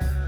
Yeah.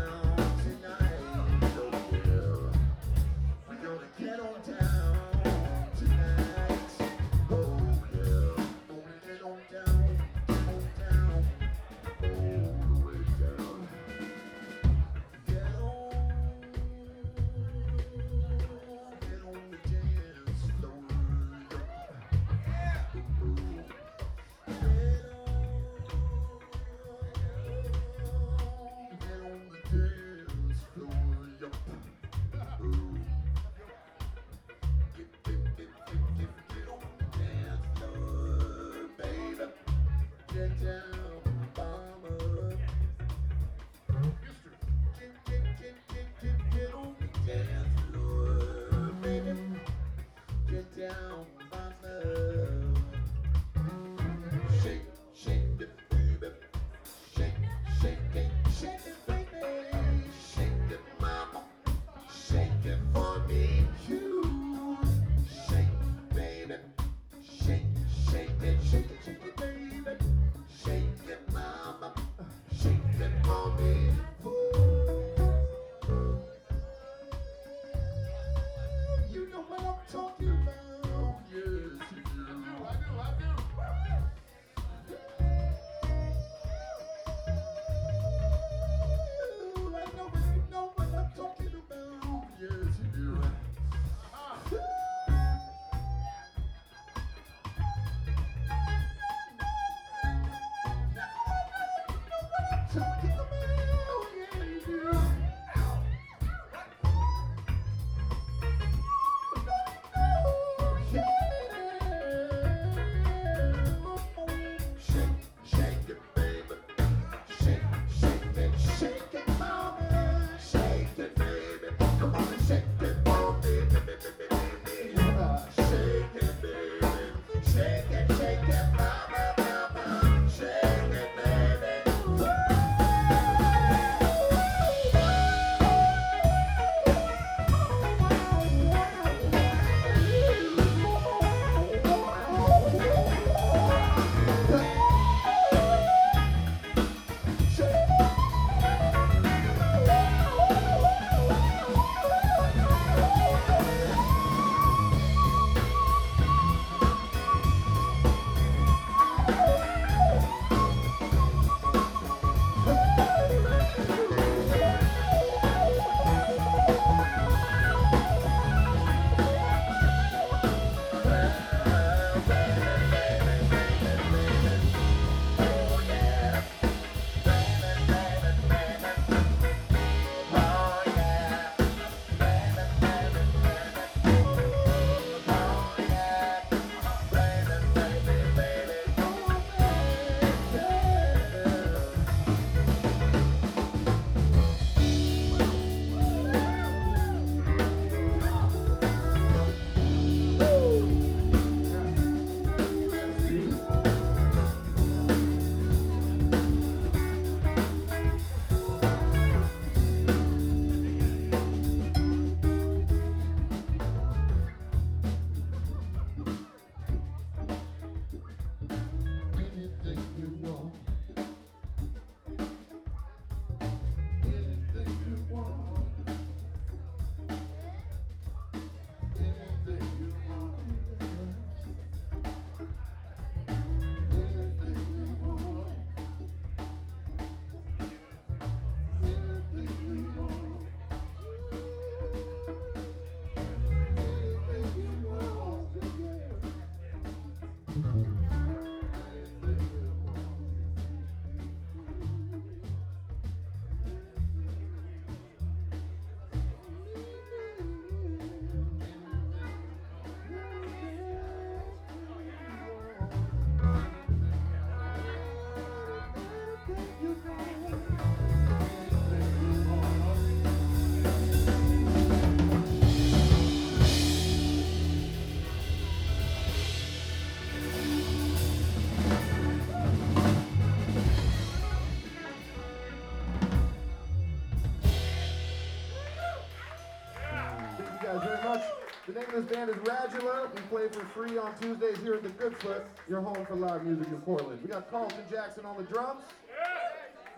Band is Radula. We play for free on Tuesdays here at the Goodfoot, your home for live music in Portland. We got Carlton Jackson on the drums,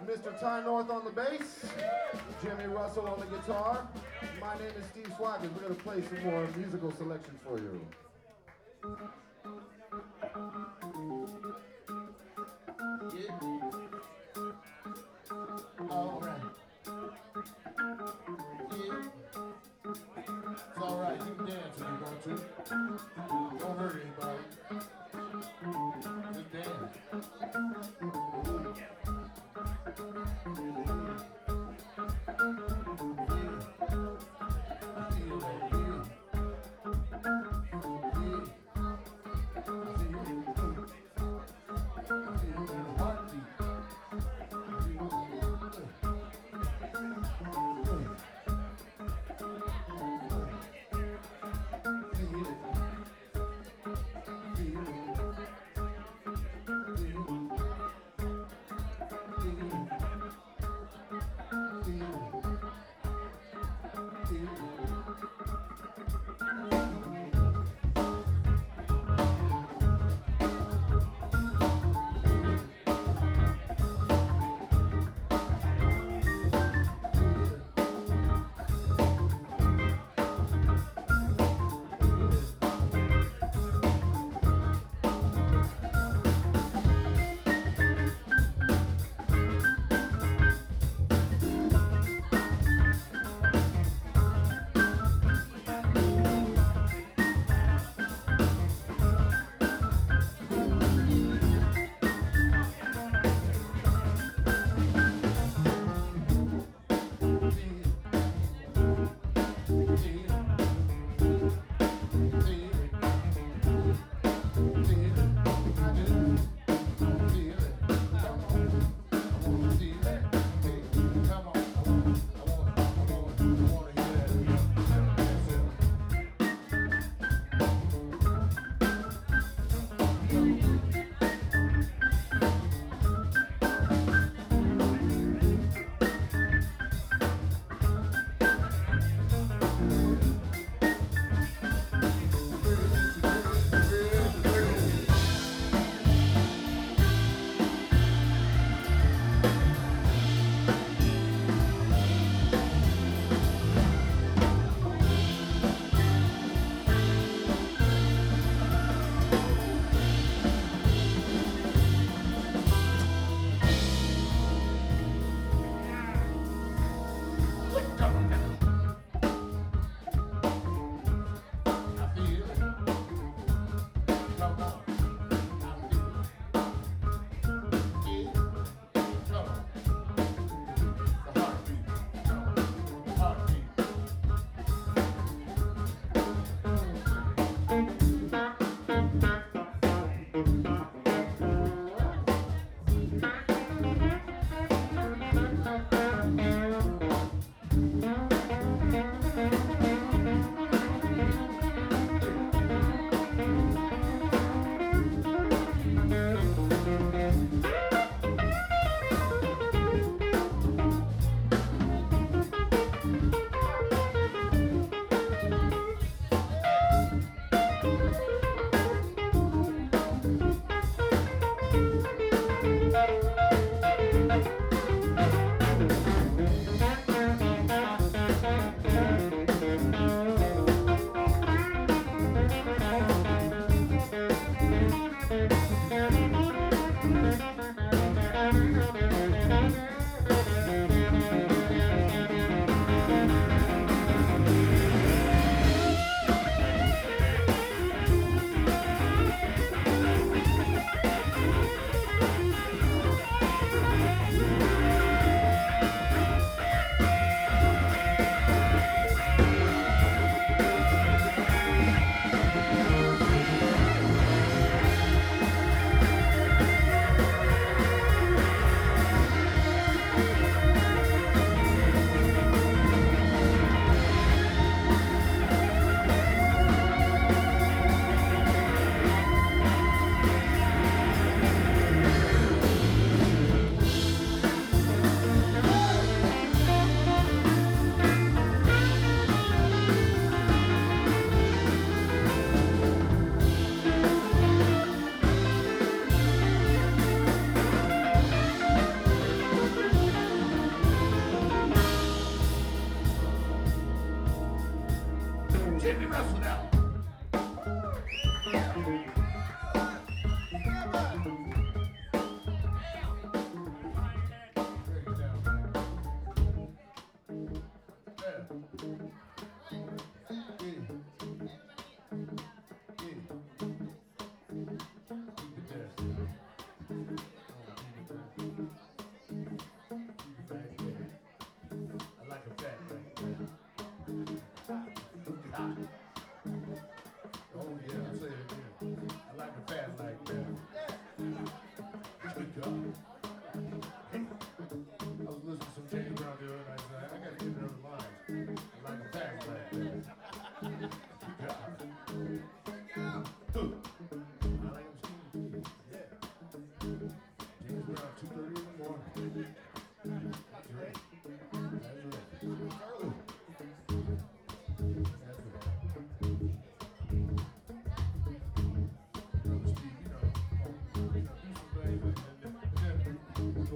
Mr. Tye North on the bass, Jimmy Russel on the guitar. My name is Steve Swaggins. We're going to play some more musical selections for you. All right. Oh, happy.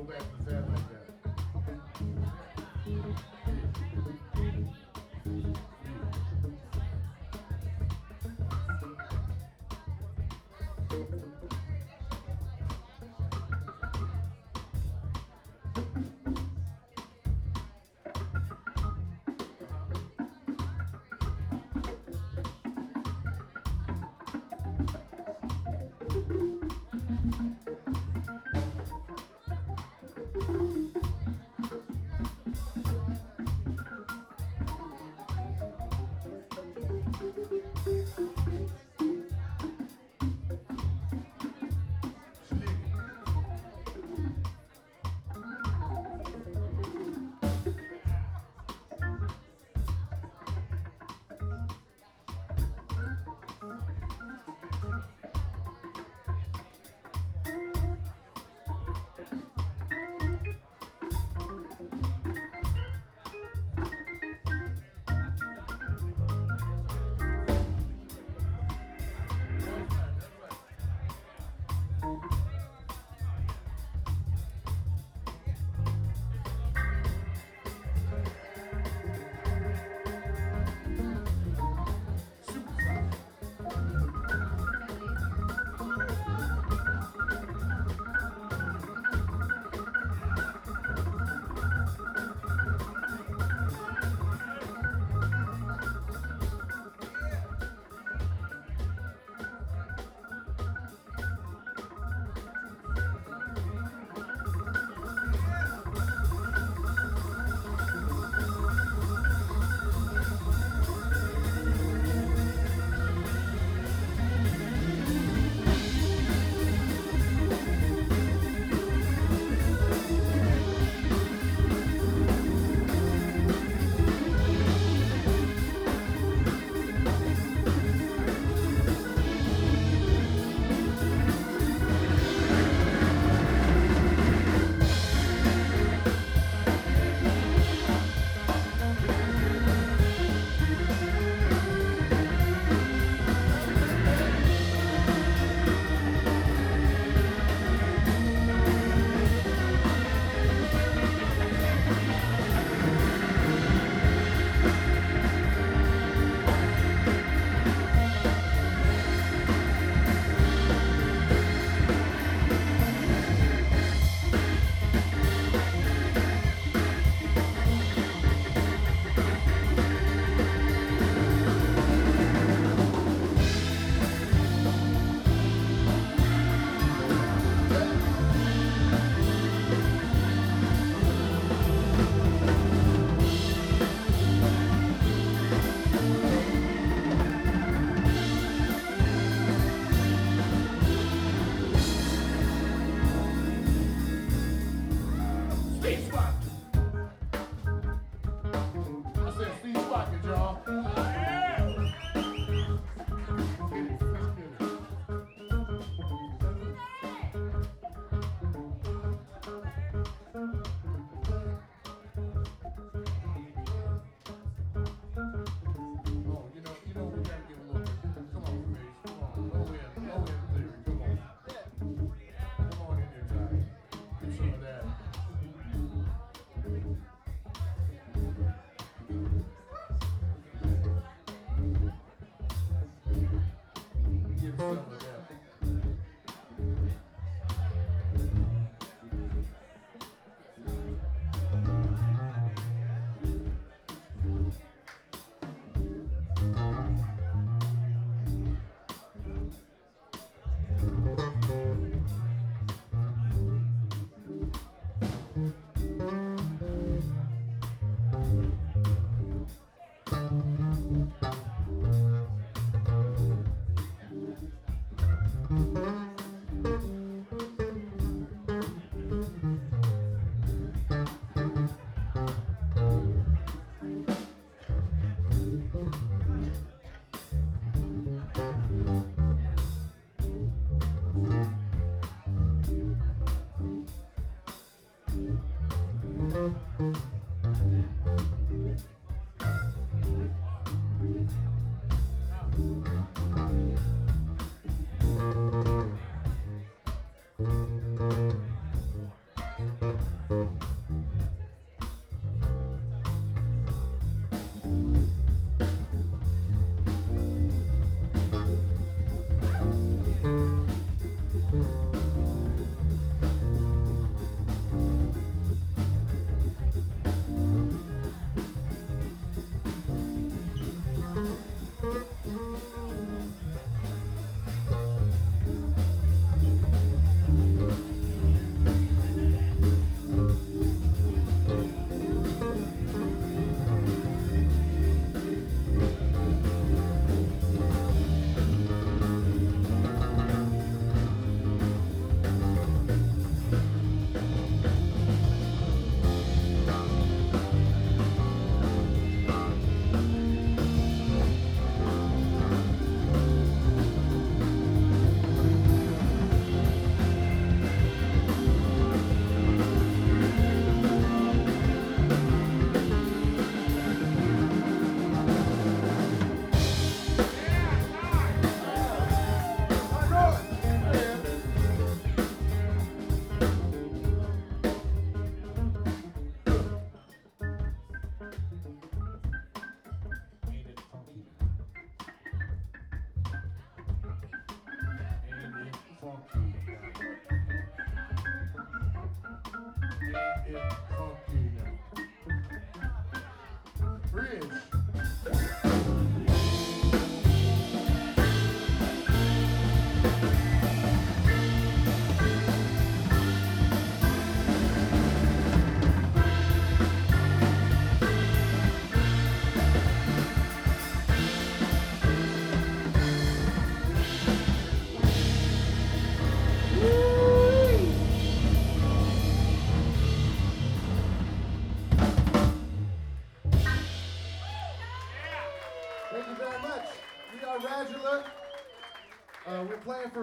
go back.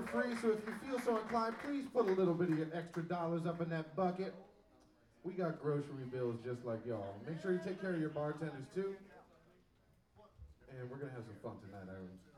For free, so if you feel so inclined, please put a little bit of your extra dollars up in that bucket. We got grocery bills just like y'all. Make sure you take care of your bartenders too. And we're gonna have some fun tonight. I,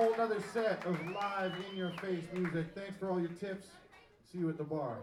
whole nother set of live in your face music. Thanks for all your tips. See you at the bar.